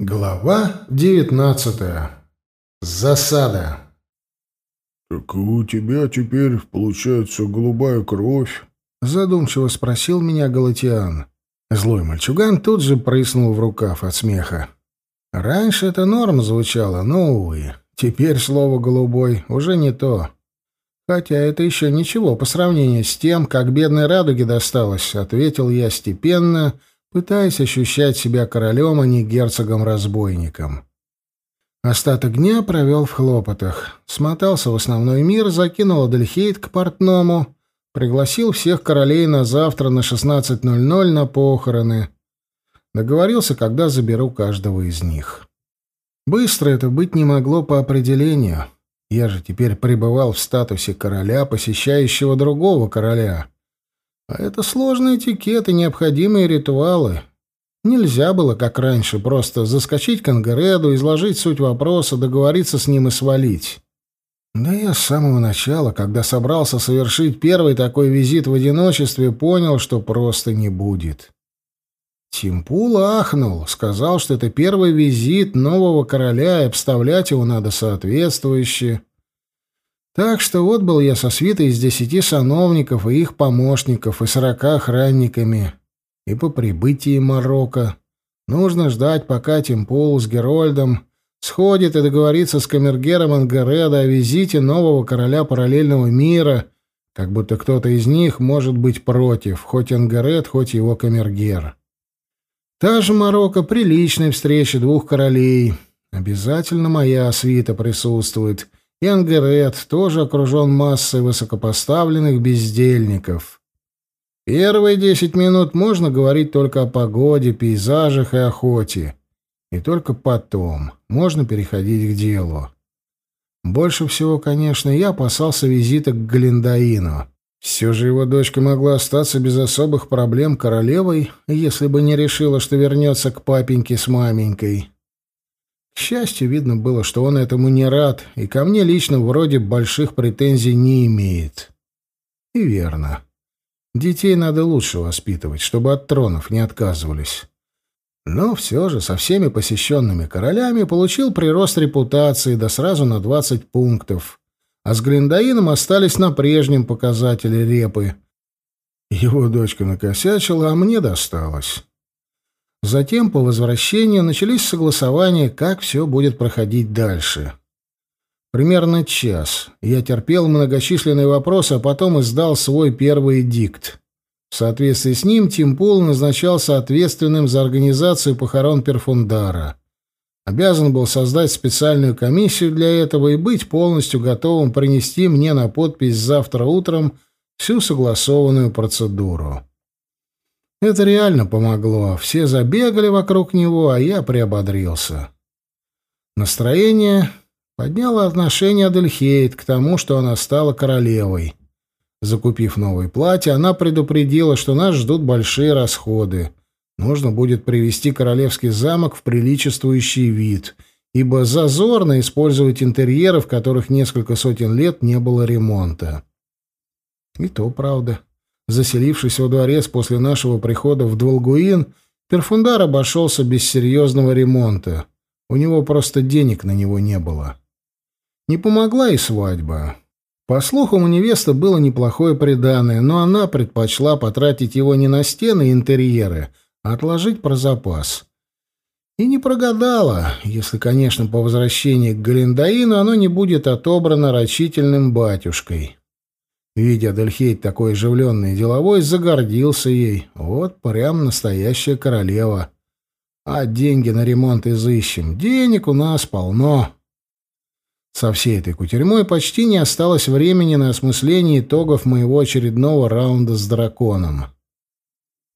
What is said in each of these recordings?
Глава девятнадцатая. Засада. «Так у тебя теперь, получается, голубая кровь?» — задумчиво спросил меня Галатиан. Злой мальчуган тут же прыснул в рукав от смеха. Раньше это норм звучало, но, увы, теперь слово «голубой» уже не то. Хотя это еще ничего по сравнению с тем, как бедной радуге досталось, — ответил я степенно, — пытаясь ощущать себя королем, а не герцогом-разбойником. Остаток дня провел в хлопотах. Смотался в основной мир, закинул Адельхейт к портному, пригласил всех королей на завтра на 16.00 на похороны. Договорился, когда заберу каждого из них. Быстро это быть не могло по определению. Я же теперь пребывал в статусе короля, посещающего другого короля. А это сложный этикет необходимые ритуалы. Нельзя было, как раньше, просто заскочить к Ангареду, изложить суть вопроса, договориться с ним и свалить. Да я с самого начала, когда собрался совершить первый такой визит в одиночестве, понял, что просто не будет. Тимпул ахнул, сказал, что это первый визит нового короля, и обставлять его надо соответствующе. Так что вот был я со свитой из десяти сановников и их помощников и сорока охранниками. И по прибытии Марокко нужно ждать, пока Тимпол с Герольдом сходит и договорится с камергером Ангареда о визите нового короля параллельного мира, как будто кто-то из них может быть против, хоть Ангаред, хоть его камергер. Та же Марокко при личной встрече двух королей. Обязательно моя свита присутствует — и тоже окружен массой высокопоставленных бездельников. Первые десять минут можно говорить только о погоде, пейзажах и охоте. И только потом можно переходить к делу. Больше всего, конечно, я опасался визита к Галиндаину. Все же его дочка могла остаться без особых проблем королевой, если бы не решила, что вернется к папеньке с маменькой. Счастью, видно было, что он этому не рад, и ко мне лично вроде больших претензий не имеет. И верно. Детей надо лучше воспитывать, чтобы от тронов не отказывались. Но все же со всеми посещенными королями получил прирост репутации да сразу на 20 пунктов, а с Глиндаином остались на прежнем показателе репы. Его дочка накосячила, а мне досталось. Затем, по возвращению, начались согласования, как все будет проходить дальше. Примерно час я терпел многочисленные вопросы, а потом издал свой первый дикт. В соответствии с ним Тимпул назначался ответственным за организацию похорон Перфундара. Обязан был создать специальную комиссию для этого и быть полностью готовым принести мне на подпись завтра утром всю согласованную процедуру. Это реально помогло. Все забегали вокруг него, а я приободрился. Настроение подняло отношение Адельхейт к тому, что она стала королевой. Закупив новое платье, она предупредила, что нас ждут большие расходы. Нужно будет привести королевский замок в приличествующий вид, ибо зазорно использовать интерьеры, в которых несколько сотен лет не было ремонта. И то правда. Заселившись во дворец после нашего прихода в Дволгуин, Перфундар обошелся без серьезного ремонта. У него просто денег на него не было. Не помогла и свадьба. По слухам, у невесты было неплохое приданое, но она предпочла потратить его не на стены и интерьеры, а отложить про запас. И не прогадала, если, конечно, по возвращении к Галендаину оно не будет отобрано рачительным батюшкой. Видя Дельхейт такой оживленный и деловой, загордился ей. Вот прям настоящая королева. А деньги на ремонт изыщем. Денег у нас полно. Со всей этой кутерьмой почти не осталось времени на осмысление итогов моего очередного раунда с драконом.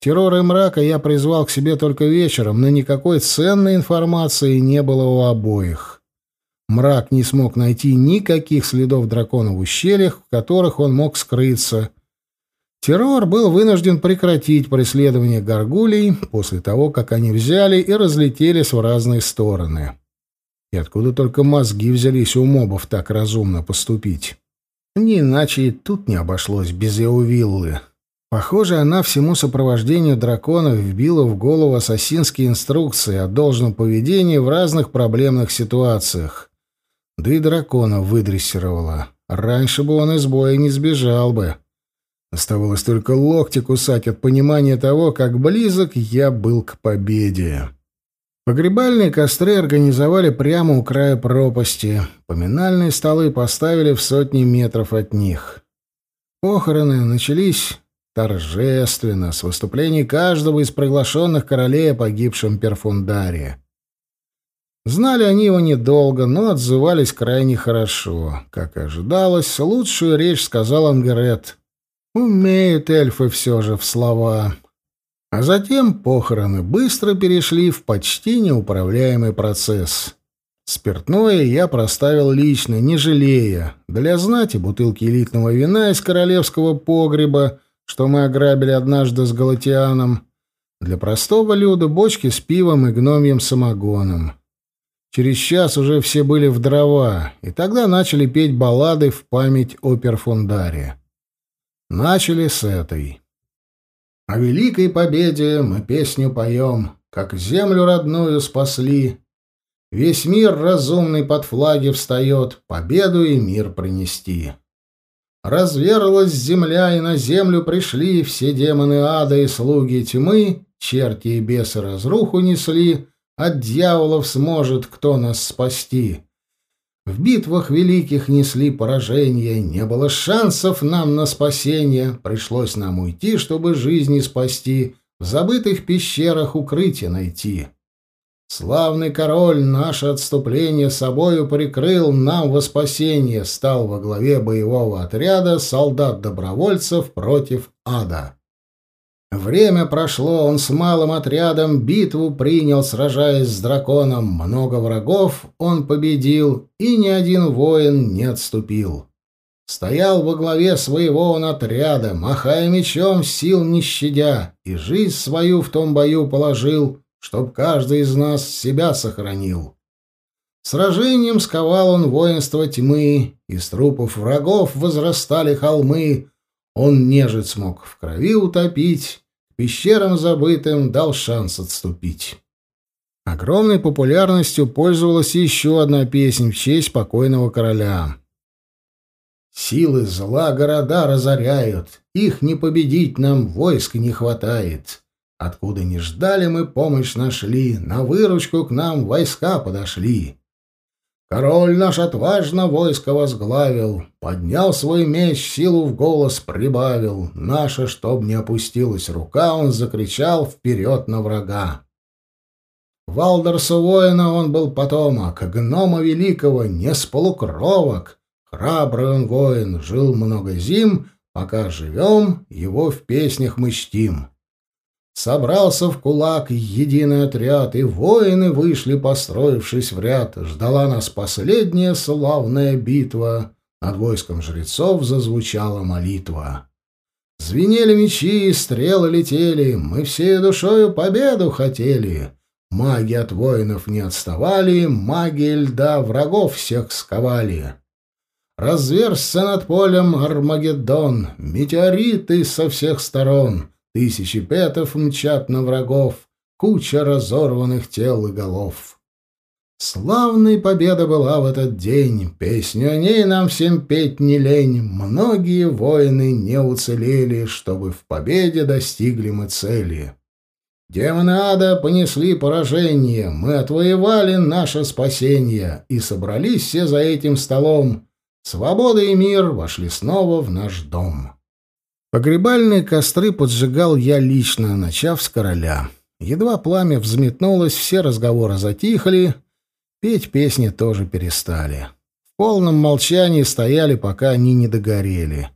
Террор и мрака я призвал к себе только вечером, но никакой ценной информации не было у обоих. Мрак не смог найти никаких следов дракона в ущельях, в которых он мог скрыться. Террор был вынужден прекратить преследование горгулей после того, как они взяли и разлетелись в разные стороны. И откуда только мозги взялись у мобов так разумно поступить? Не иначе и тут не обошлось без Эувиллы. Похоже, она всему сопровождению драконов вбила в голову ассасинские инструкции о должном поведении в разных проблемных ситуациях. Да и дракона выдрессировала. Раньше бы он из боя не сбежал бы. Оставалось только локти кусать от понимания того, как близок я был к победе. Погребальные костры организовали прямо у края пропасти. Поминальные столы поставили в сотни метров от них. Похороны начались торжественно, с выступлений каждого из приглашенных королей о погибшем Перфундаре. Знали они его недолго, но отзывались крайне хорошо. Как и ожидалось, лучшую речь сказал Ангерет. Умеют эльфы все же в слова. А затем похороны быстро перешли в почти неуправляемый процесс. Спиртное я проставил лично, не жалея. Для знати бутылки элитного вина из королевского погреба — что мы ограбили однажды с Галатианом, для простого люда бочки с пивом и гномьим самогоном. Через час уже все были в дрова, и тогда начали петь баллады в память о Перфундаре. Начали с этой. О великой победе мы песню поем, как землю родную спасли. Весь мир разумный под флаги встает, победу и мир принести. Разверлась земля, и на землю пришли все демоны ада и слуги тьмы, черти и бесы разруху несли, от дьяволов сможет кто нас спасти. В битвах великих несли поражения, не было шансов нам на спасение, пришлось нам уйти, чтобы жизни спасти, в забытых пещерах укрытие найти. Славный король наше отступление собою прикрыл, нам во спасение стал во главе боевого отряда солдат-добровольцев против ада. Время прошло, он с малым отрядом битву принял, сражаясь с драконом. Много врагов он победил, и ни один воин не отступил. Стоял во главе своего он отряда, махая мечом, сил не щадя, и жизнь свою в том бою положил — чтоб каждый из нас себя сохранил. Сражением сковал он воинство тьмы, из трупов врагов возрастали холмы. Он нежить смог в крови утопить, пещерам забытым дал шанс отступить. Огромной популярностью пользовалась еще одна песня в честь покойного короля. «Силы зла города разоряют, их не победить нам войск не хватает». Откуда не ждали мы помощь нашли, на выручку к нам войска подошли. Король наш отважно войско возглавил, поднял свой меч, силу в голос прибавил. Наша, чтоб не опустилась рука, он закричал вперед на врага. Валдерса воина он был потомок, гнома великого, не с полукровок. Храбрый он воин, жил много зим, пока живем, его в песнях мы чтим. Собрался в кулак единый отряд, и воины вышли, построившись в ряд. Ждала нас последняя славная битва. Над войском жрецов зазвучала молитва. Звенели мечи, стрелы летели, мы всей душою победу хотели. Маги от воинов не отставали, маги льда врагов всех сковали. Разверзся над полем Армагеддон, метеориты со всех сторон — Тысячи петов мчат на врагов, куча разорванных тел и голов. Славной победа была в этот день, песню о ней нам всем петь не лень. Многие воины не уцелели, чтобы в победе достигли мы цели. Демоны ада понесли поражение, мы отвоевали наше спасение, и собрались все за этим столом. Свобода и мир вошли снова в наш дом. Погребальные костры поджигал я лично, начав с короля. Едва пламя взметнулось, все разговоры затихли, петь песни тоже перестали. В полном молчании стояли, пока они не догорели.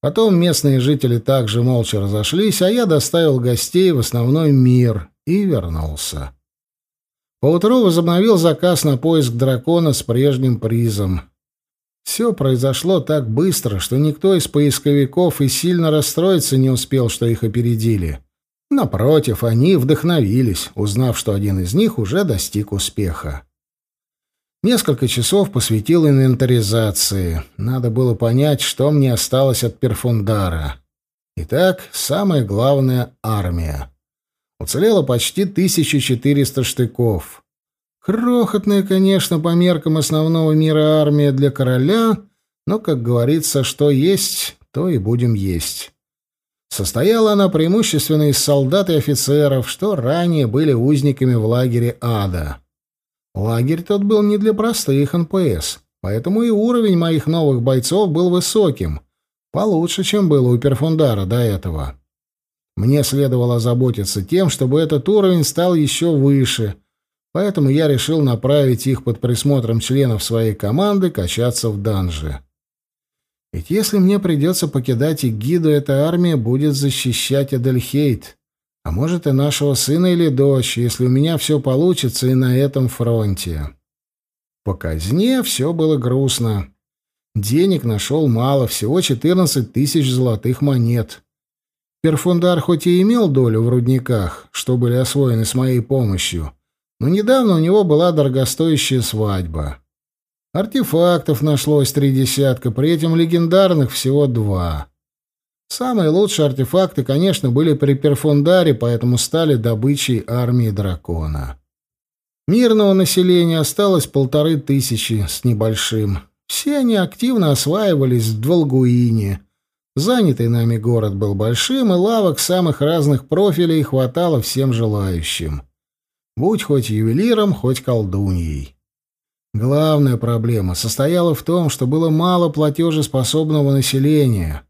Потом местные жители также молча разошлись, а я доставил гостей в основной мир и вернулся. Поутру возобновил заказ на поиск дракона с прежним призом. Все произошло так быстро, что никто из поисковиков и сильно расстроиться не успел, что их опередили. Напротив, они вдохновились, узнав, что один из них уже достиг успеха. Несколько часов посвятил инвентаризации. Надо было понять, что мне осталось от перфундара. Итак, самое главное — армия. Уцелело почти 1400 штыков. Крохотная, конечно, по меркам основного мира армия для короля, но, как говорится, что есть, то и будем есть. Состояла она преимущественно из солдат и офицеров, что ранее были узниками в лагере ада. Лагерь тот был не для простых НПС, поэтому и уровень моих новых бойцов был высоким, получше, чем было у Перфундара до этого. Мне следовало заботиться тем, чтобы этот уровень стал еще выше — Поэтому я решил направить их под присмотром членов своей команды качаться в данже. Ведь если мне придется покидать Игиду, эта армия будет защищать Адельхейт, а может и нашего сына или дочь, если у меня все получится и на этом фронте. По казне все было грустно. Денег нашел мало, всего 14 тысяч золотых монет. Перфундар хоть и имел долю в рудниках, что были освоены с моей помощью, но недавно у него была дорогостоящая свадьба. Артефактов нашлось три десятка, при этом легендарных всего два. Самые лучшие артефакты, конечно, были при Перфундаре, поэтому стали добычей армии дракона. Мирного населения осталось полторы тысячи с небольшим. Все они активно осваивались в Дволгуине. Занятый нами город был большим, и лавок самых разных профилей хватало всем желающим будь хоть ювелиром, хоть колдуньей. Главная проблема состояла в том, что было мало платежеспособного населения.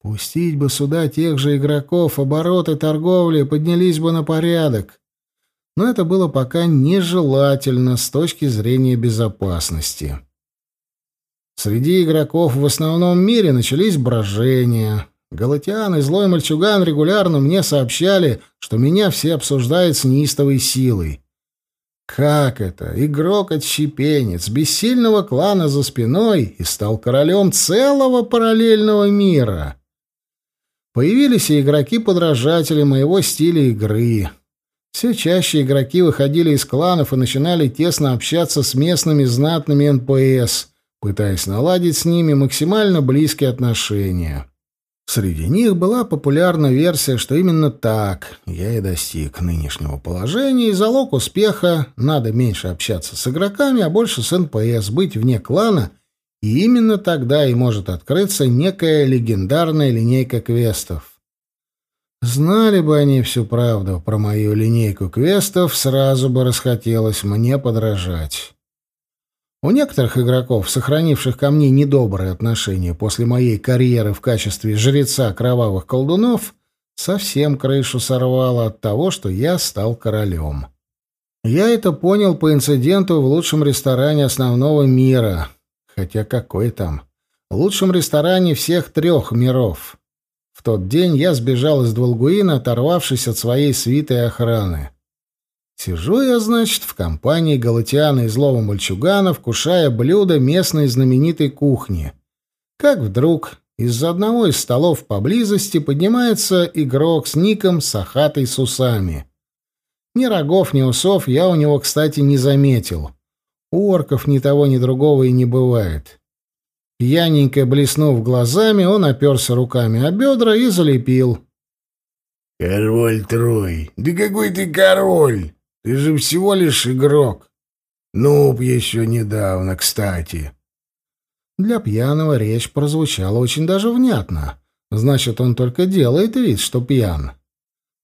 Пустить бы сюда тех же игроков, обороты торговли поднялись бы на порядок. Но это было пока нежелательно с точки зрения безопасности. Среди игроков в основном мире начались брожения. Галатиан и злой мальчуган регулярно мне сообщали, что меня все обсуждают с неистовой силой. Как это? Игрок-отщепенец, бессильного клана за спиной и стал королем целого параллельного мира. Появились и игроки-подражатели моего стиля игры. Все чаще игроки выходили из кланов и начинали тесно общаться с местными знатными НПС, пытаясь наладить с ними максимально близкие отношения. Среди них была популярна версия, что именно так я и достиг нынешнего положения, и залог успеха — надо меньше общаться с игроками, а больше с НПС, быть вне клана, и именно тогда и может открыться некая легендарная линейка квестов. Знали бы они всю правду про мою линейку квестов, сразу бы расхотелось мне подражать. У некоторых игроков, сохранивших ко мне недобрые отношения после моей карьеры в качестве жреца кровавых колдунов, совсем крышу сорвало от того, что я стал королем. Я это понял по инциденту в лучшем ресторане основного мира. Хотя какой там? Лучшем ресторане всех трех миров. В тот день я сбежал из Дволгуина, оторвавшись от своей свитой охраны. Сижу я, значит, в компании Галатиана и злого мальчугана, вкушая блюда местной знаменитой кухни. Как вдруг из-за одного из столов поблизости поднимается игрок с ником Сахатой с усами. Ни рогов, ни усов я у него, кстати, не заметил. У орков ни того, ни другого и не бывает. Пьяненько блеснув глазами, он оперся руками о бедра и залепил. «Король Трой! Да какой ты король! Ты же всего лишь игрок. Нуб еще недавно, кстати. Для пьяного речь прозвучала очень даже внятно. Значит, он только делает вид, что пьян.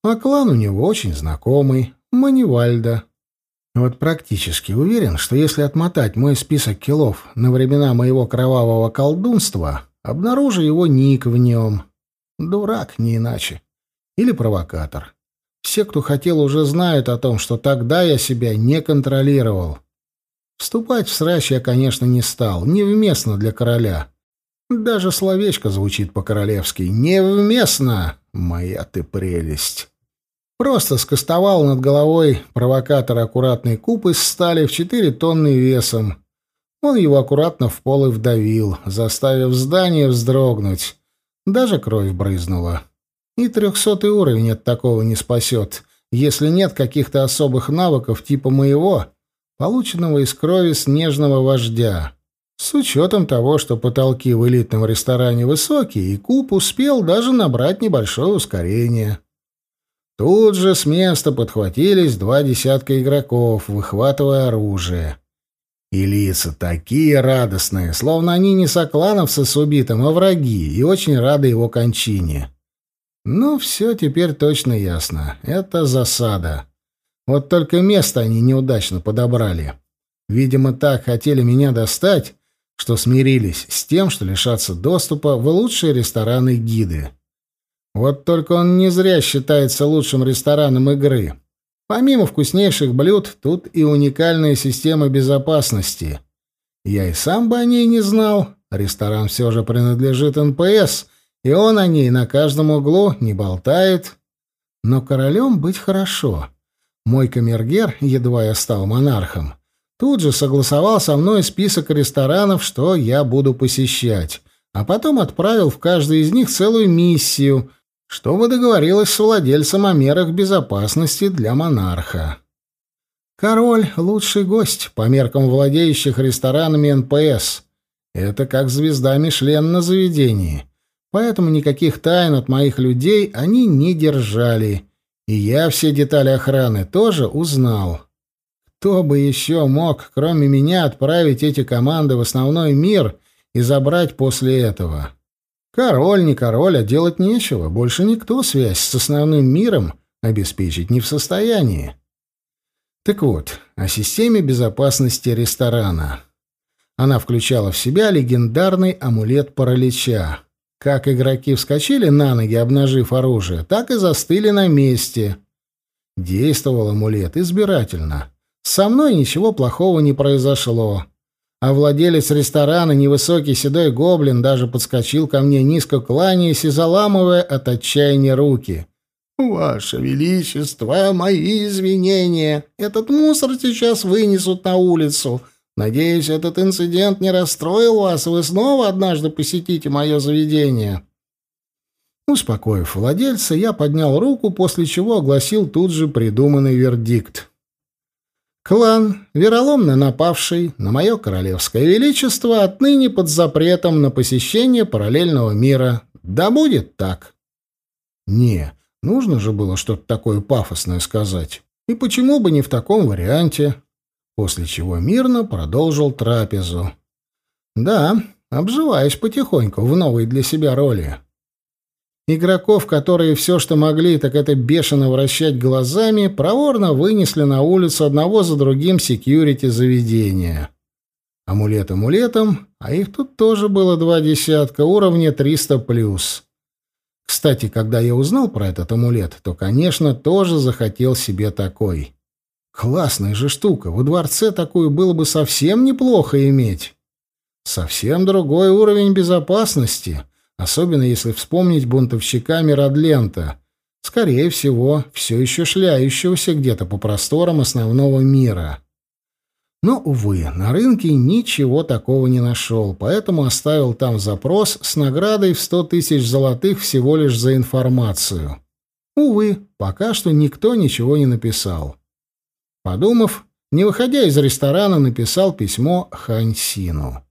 А клан у него очень знакомый — Манивальда. Вот практически уверен, что если отмотать мой список киллов на времена моего кровавого колдунства, обнаружу его ник в нем. Дурак, не иначе. Или провокатор. Все, кто хотел, уже знают о том, что тогда я себя не контролировал. Вступать в срач я, конечно, не стал, невместно для короля. Даже словечко звучит по-королевски. «Невместно! Моя ты прелесть!» Просто скостовал над головой провокатора аккуратный куб из стали в четыре тонны весом. Он его аккуратно в пол и вдавил, заставив здание вздрогнуть. Даже кровь брызнула. И трехсотый уровень от такого не спасет, если нет каких-то особых навыков типа моего, полученного из крови снежного вождя. С учетом того, что потолки в элитном ресторане высокие, и куб успел даже набрать небольшое ускорение. Тут же с места подхватились два десятка игроков, выхватывая оружие. И лица такие радостные, словно они не соклановцы с убитым, а враги, и очень рады его кончине. Ну, все теперь точно ясно. Это засада. Вот только место они неудачно подобрали. Видимо, так хотели меня достать, что смирились с тем, что лишатся доступа в лучшие рестораны гиды. Вот только он не зря считается лучшим рестораном игры. Помимо вкуснейших блюд, тут и уникальная система безопасности. Я и сам бы о ней не знал. Ресторан все же принадлежит НПС, и он о ней на каждом углу не болтает. Но королем быть хорошо. Мой камергер, едва я стал монархом, тут же согласовал со мной список ресторанов, что я буду посещать, а потом отправил в каждый из них целую миссию, чтобы договорилась с владельцем о мерах безопасности для монарха. Король — лучший гость по меркам владеющих ресторанами НПС. Это как звезда Мишлен на заведении. Поэтому никаких тайн от моих людей они не держали — и я все детали охраны тоже узнал. Кто бы еще мог, кроме меня, отправить эти команды в основной мир и забрать после этого? Король не король, а делать нечего. Больше никто связь с основным миром обеспечить не в состоянии. Так вот, о системе безопасности ресторана. Она включала в себя легендарный амулет паралича. Как игроки вскочили на ноги, обнажив оружие, так и застыли на месте. Действовал амулет избирательно. Со мной ничего плохого не произошло. А владелец ресторана, невысокий седой гоблин, даже подскочил ко мне, низко кланяясь и заламывая от отчаяния руки. «Ваше Величество, мои извинения! Этот мусор сейчас вынесут на улицу. Надеюсь, этот инцидент не расстроил вас, и вы снова однажды посетите мое заведение». Успокоив владельца, я поднял руку, после чего огласил тут же придуманный вердикт. Клан, вероломно напавший на мое королевское величество, отныне под запретом на посещение параллельного мира. Да будет так. Не, нужно же было что-то такое пафосное сказать. И почему бы не в таком варианте? После чего мирно продолжил трапезу. Да, обживаюсь потихоньку в новой для себя роли. Игроков, которые все, что могли, так это бешено вращать глазами, проворно вынесли на улицу одного за другим секьюрити заведения. Амулет амулетом, а их тут тоже было два десятка, уровня 300+. Кстати, когда я узнал про этот амулет, то, конечно, тоже захотел себе такой. Классная же штука. Во дворце такую было бы совсем неплохо иметь. Совсем другой уровень безопасности, особенно если вспомнить бунтовщика Мирадлента, скорее всего, все еще шляющегося где-то по просторам основного мира. Но, увы, на рынке ничего такого не нашел, поэтому оставил там запрос с наградой в сто тысяч золотых всего лишь за информацию. Увы, пока что никто ничего не написал. Подумав, не выходя из ресторана, написал письмо Хансину.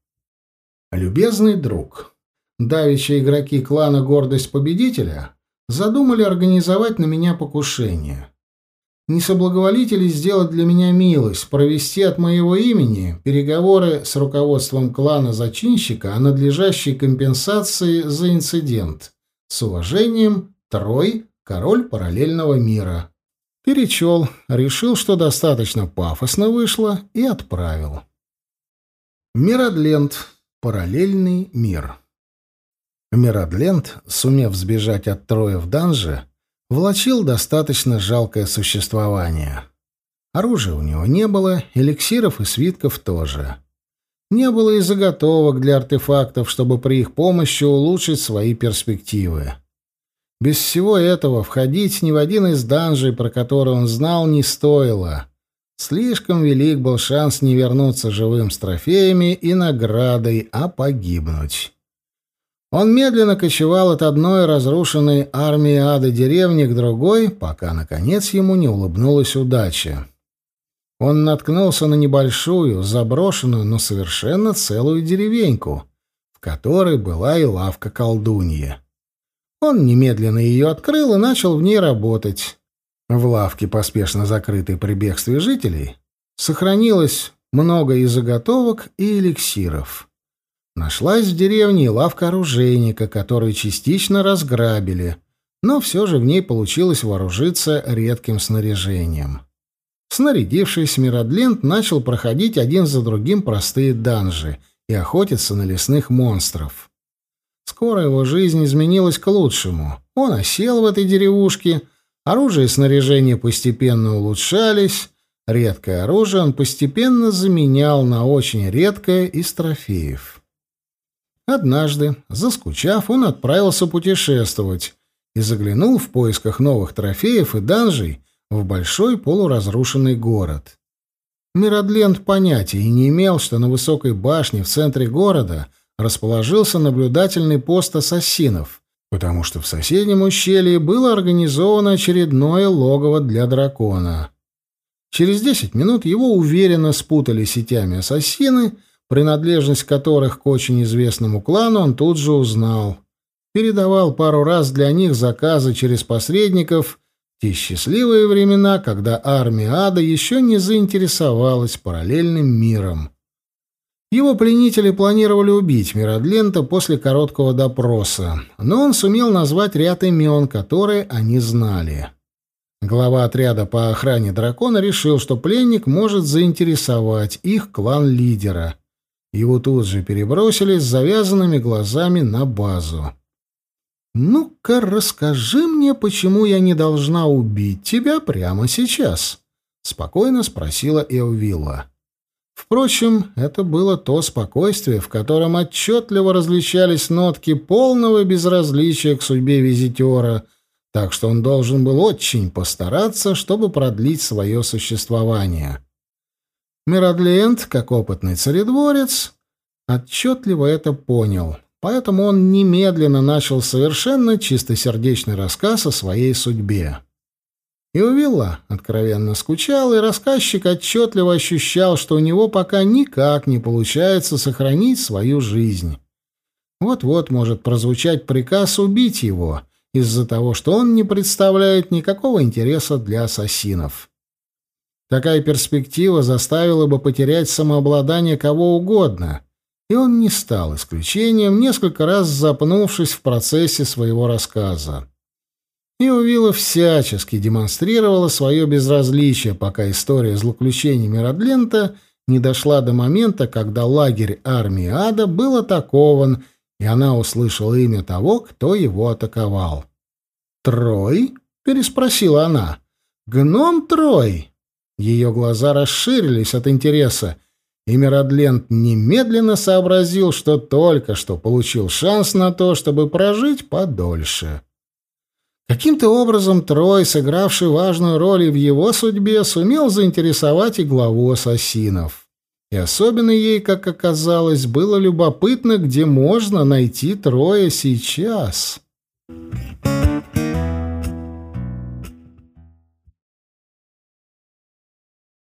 «Любезный друг, давичи игроки клана «Гордость победителя» задумали организовать на меня покушение. Не соблаговолите ли сделать для меня милость, провести от моего имени переговоры с руководством клана зачинщика о надлежащей компенсации за инцидент? С уважением, Трой, король параллельного мира». Перечел, решил, что достаточно пафосно вышло, и отправил. Миродленд. Параллельный мир. Миродленд, сумев сбежать от Троя в данже, влачил достаточно жалкое существование. Оружия у него не было, эликсиров и свитков тоже. Не было и заготовок для артефактов, чтобы при их помощи улучшить свои перспективы. Без всего этого входить ни в один из данжей, про который он знал, не стоило. Слишком велик был шанс не вернуться живым с трофеями и наградой, а погибнуть. Он медленно кочевал от одной разрушенной армии ада деревни к другой, пока, наконец, ему не улыбнулась удача. он наткнулся на небольшую, заброшенную, но совершенно целую деревеньку, в которой была и лавка колдуньи. Он немедленно ее открыл и начал в ней работать. В лавке, поспешно закрытой при бегстве жителей, сохранилось много и заготовок, и эликсиров. Нашлась в деревне лавка оружейника, которую частично разграбили, но все же в ней получилось вооружиться редким снаряжением. Снарядившись, Миродлент начал проходить один за другим простые данжи и охотиться на лесных монстров. Скоро его жизнь изменилась к лучшему. Он осел в этой деревушке, оружие и снаряжение постепенно улучшались, редкое оружие он постепенно заменял на очень редкое из трофеев. Однажды, заскучав, он отправился путешествовать и заглянул в поисках новых трофеев и данжей в большой полуразрушенный город. Миродленд понятия не имел, что на высокой башне в центре города расположился наблюдательный пост ассасинов, потому что в соседнем ущелье было организовано очередное логово для дракона. Через десять минут его уверенно спутали сетями ассасины, принадлежность которых к очень известному клану он тут же узнал. Передавал пару раз для них заказы через посредников те счастливые времена, когда армия ада еще не заинтересовалась параллельным миром. Его пленители планировали убить Миродлента после короткого допроса, но он сумел назвать ряд имен, которые они знали. Глава отряда по охране дракона решил, что пленник может заинтересовать их клан-лидера. Его тут же перебросили с завязанными глазами на базу. «Ну-ка, расскажи мне, почему я не должна убить тебя прямо сейчас?» — спокойно спросила Эовилла. Впрочем, это было то спокойствие, в котором отчетливо различались нотки полного безразличия к судьбе визитера, так что он должен был очень постараться, чтобы продлить свое существование. Миродлиент, как опытный царедворец, отчетливо это понял — Поэтому он немедленно начал совершенно чистосердечный рассказ о своей судьбе. И Увилла откровенно скучал, и рассказчик отчетливо ощущал, что у него пока никак не получается сохранить свою жизнь. Вот-вот может прозвучать приказ убить его из-за того, что он не представляет никакого интереса для ассасинов. Такая перспектива заставила бы потерять самообладание кого угодно — и он не стал исключением, несколько раз запнувшись в процессе своего рассказа. И Увила всячески демонстрировала свое безразличие, пока история злоключений Миродлента не дошла до момента, когда лагерь армии Ада был атакован, и она услышала имя того, кто его атаковал. «Трой?» — переспросила она. «Гном Трой?» Ее глаза расширились от интереса, и Миродлент немедленно сообразил, что только что получил шанс на то, чтобы прожить подольше. Каким-то образом Трой, сыгравший важную роль и в его судьбе, сумел заинтересовать и главу ассасинов. И особенно ей, как оказалось, было любопытно, где можно найти Троя сейчас. Thank